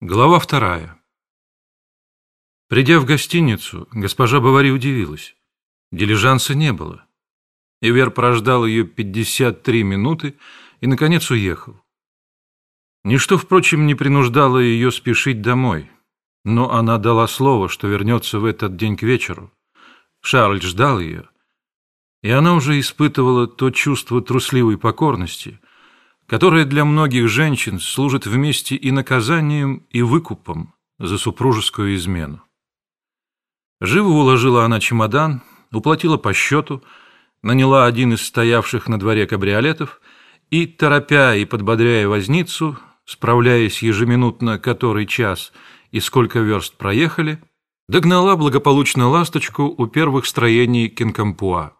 Глава вторая. Придя в гостиницу, госпожа Бавари удивилась. Дилижанса не было. Ивер прождал ее 53 минуты и, наконец, уехал. Ничто, впрочем, не принуждало ее спешить домой, но она дала слово, что вернется в этот день к вечеру. Шарль ждал ее, и она уже испытывала то чувство трусливой покорности — которая для многих женщин служит вместе и наказанием, и выкупом за супружескую измену. Живо уложила она чемодан, уплатила по счету, наняла один из стоявших на дворе кабриолетов и, торопя и подбодряя возницу, справляясь ежеминутно который час и сколько верст проехали, догнала благополучно ласточку у первых строений Кинкампуа.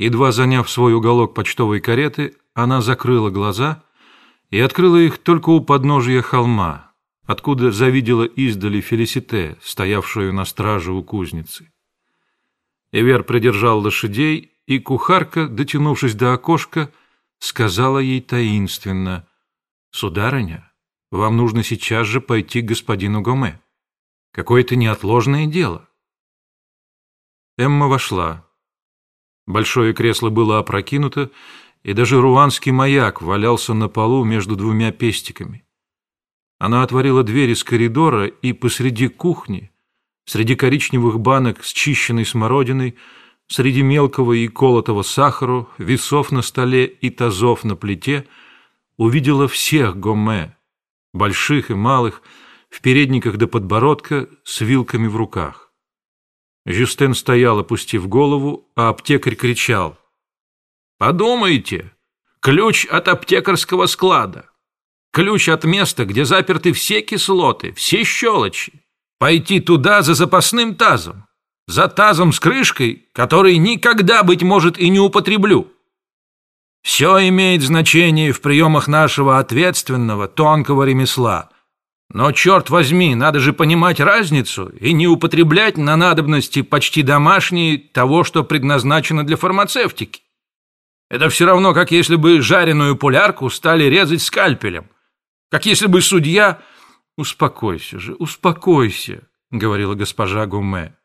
Едва заняв свой уголок почтовой кареты, она закрыла глаза и открыла их только у подножия холма, откуда завидела издали Фелисите, стоявшую на страже у кузницы. Эвер придержал лошадей, и кухарка, дотянувшись до окошка, сказала ей таинственно, «Сударыня, вам нужно сейчас же пойти к господину Гоме. Какое-то неотложное дело». Эмма вошла. Большое кресло было опрокинуто, и даже руанский маяк валялся на полу между двумя пестиками. Она отворила дверь из коридора, и посреди кухни, среди коричневых банок с чищенной смородиной, среди мелкого и колотого сахару, весов на столе и тазов на плите, увидела всех гоме, больших и малых, в передниках до подбородка, с вилками в руках. Жюстен стоял, опустив голову, а аптекарь кричал. Подумайте, ключ от аптекарского склада, ключ от места, где заперты все кислоты, все щелочи. Пойти туда за запасным тазом, за тазом с крышкой, который никогда, быть может, и не употреблю. Все имеет значение в приемах нашего ответственного, тонкого ремесла. Но, черт возьми, надо же понимать разницу и не употреблять на надобности почти домашние того, что предназначено для фармацевтики. Это все равно, как если бы жареную пулярку стали резать скальпелем. Как если бы судья... «Успокойся же, успокойся», — говорила госпожа Гуме.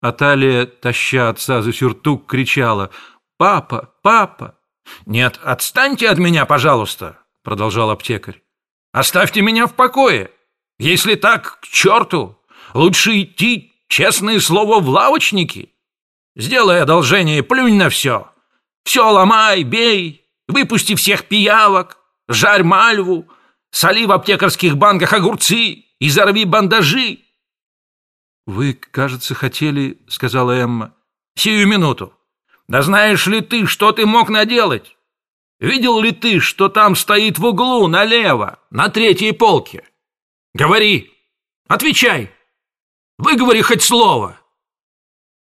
Аталия, таща отца за сюртук, кричала «Папа! Папа!» «Нет, отстаньте от меня, пожалуйста», — продолжал аптекарь. «Оставьте меня в покое. Если так, к черту, лучше идти, честное слово, в лавочники. Сделай одолжение, плюнь на все. Все ломай, бей, выпусти всех пиявок, жарь мальву, соли в аптекарских банках огурцы и зарви бандажи. «Вы, кажется, хотели...» — сказала Эмма. «Сию минуту. Да знаешь ли ты, что ты мог наделать? Видел ли ты, что там стоит в углу налево, на третьей полке? Говори, отвечай, выговори хоть слово».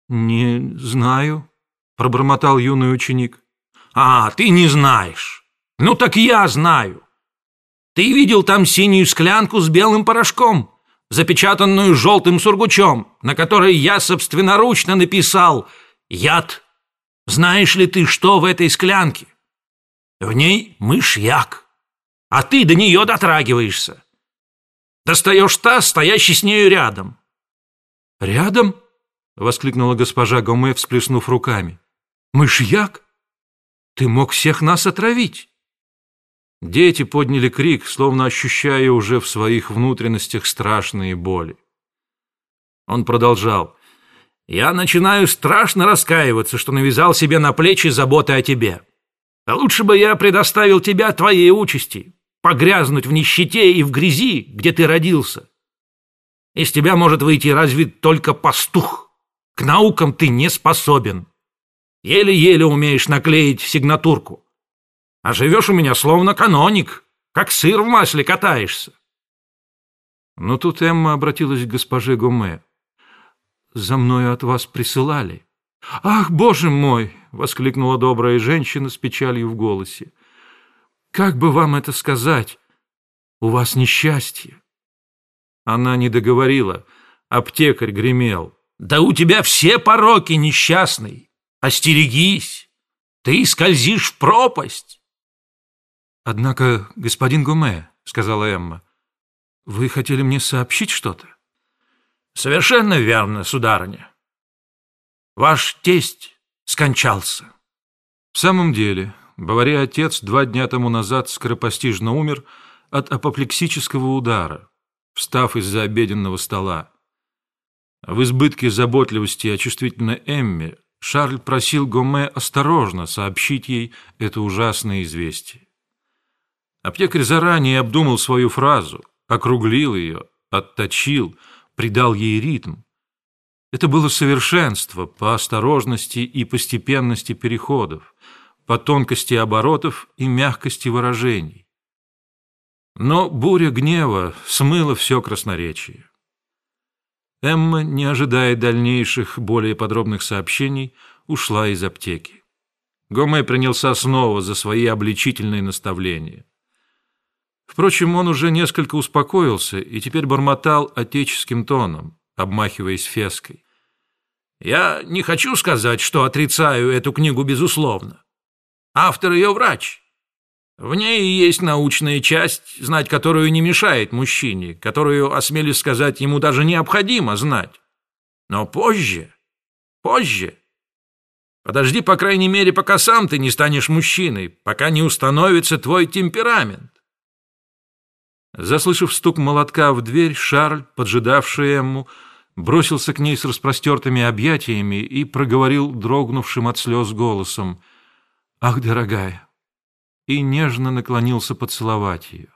«Не знаю», — пробормотал юный ученик. «А, ты не знаешь. Ну так я знаю. Ты видел там синюю склянку с белым порошком, запечатанную желтым сургучом, на которой я собственноручно написал «Яд». Знаешь ли ты, что в этой склянке? В ней мышьяк, а ты до нее дотрагиваешься. Достаешь таз, стоящий с нею рядом». «Рядом?» — воскликнула госпожа Гоме, всплеснув руками. Мышьяк? Ты мог всех нас отравить!» Дети подняли крик, словно ощущая уже в своих внутренностях страшные боли. Он продолжал. «Я начинаю страшно раскаиваться, что навязал себе на плечи заботы о тебе. А лучше бы я предоставил тебя твоей участи, погрязнуть в нищете и в грязи, где ты родился. Из тебя может выйти разве только пастух. К наукам ты не способен. Еле-еле умеешь наклеить сигнатурку. А живешь у меня словно каноник, как сыр в масле катаешься. Но тут Эмма обратилась к госпоже Гуме. «За мною от вас присылали». «Ах, боже мой!» — воскликнула добрая женщина с печалью в голосе. «Как бы вам это сказать? У вас несчастье». Она не договорила. Аптекарь гремел. «Да у тебя все пороки несчастный. Остерегись! Ты скользишь в пропасть!» «Однако, господин Гуме, — сказала Эмма, Вы хотели мне сообщить что-то? Совершенно верно, сударыня. Ваш тесть скончался. В самом деле, Бавария отец два дня тому назад скоропостижно умер от апоплексического удара, встав из-за обеденного стола. В избытке заботливости о чувствительной Эмме Шарль просил Гоме осторожно сообщить ей это ужасное известие. Аптекарь заранее обдумал свою фразу, округлил ее, отточил, придал ей ритм. Это было совершенство по осторожности и постепенности переходов, по тонкости оборотов и мягкости выражений. Но буря гнева смыла все красноречие. Эмма, не ожидая дальнейших, более подробных сообщений, ушла из аптеки. Гоме принялся снова за свои обличительные наставления. Впрочем, он уже несколько успокоился и теперь бормотал отеческим тоном, обмахиваясь феской. «Я не хочу сказать, что отрицаю эту книгу безусловно. Автор ее врач. В ней есть научная часть, знать которую не мешает мужчине, которую, осмелюсь сказать, ему даже необходимо знать. Но позже, позже. Подожди, по крайней мере, пока сам ты не станешь мужчиной, пока не установится твой темперамент. Заслышав стук молотка в дверь, Шарль, поджидавший Эмму, бросился к ней с распростертыми объятиями и проговорил дрогнувшим от слез голосом «Ах, дорогая, и нежно наклонился поцеловать ее.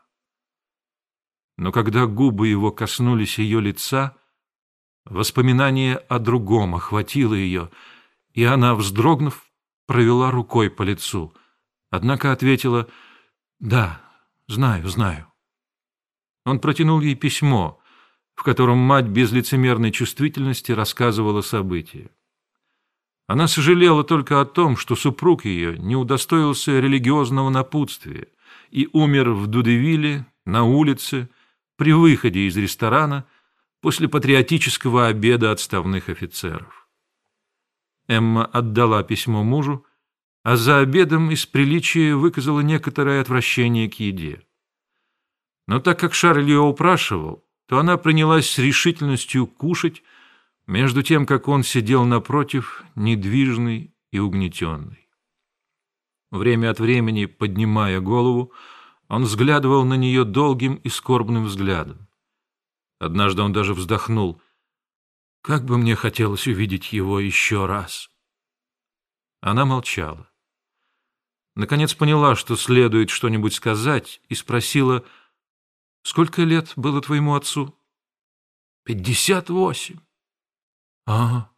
Но когда губы его коснулись ее лица, воспоминание о другом охватило ее, и она, вздрогнув, провела рукой по лицу, однако ответила «Да, знаю, знаю». Он протянул ей письмо, в котором мать без лицемерной чувствительности рассказывала события. Она сожалела только о том, что супруг ее не удостоился религиозного напутствия и умер в Дудевиле, на улице, при выходе из ресторана после патриотического обеда отставных офицеров. Эмма отдала письмо мужу, а за обедом из приличия выказала некоторое отвращение к еде. Но так как Шарль ее упрашивал, то она принялась с решительностью кушать, между тем, как он сидел напротив, недвижный и угнетенный. Время от времени, поднимая голову, он взглядывал на нее долгим и скорбным взглядом. Однажды он даже вздохнул. «Как бы мне хотелось увидеть его еще раз!» Она молчала. Наконец поняла, что следует что-нибудь сказать, и спросила, «Сколько лет было твоему отцу?» «Пятьдесят восемь». «Ага».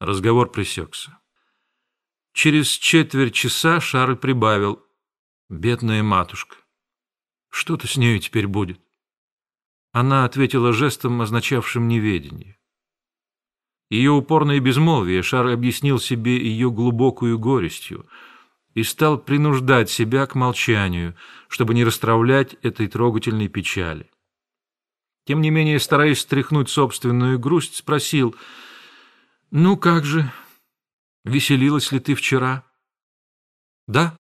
Разговор пресекся. Через четверть часа Шарль прибавил. «Бедная матушка. Что-то с нею теперь будет?» Она ответила жестом, означавшим неведение. Ее упорное безмолвие Шарль объяснил себе ее глубокую горестью и стал принуждать себя к молчанию, чтобы не расстравлять этой трогательной печали. Тем не менее, стараясь стряхнуть собственную грусть, спросил, «Ну как же, веселилась ли ты вчера?» «Да»,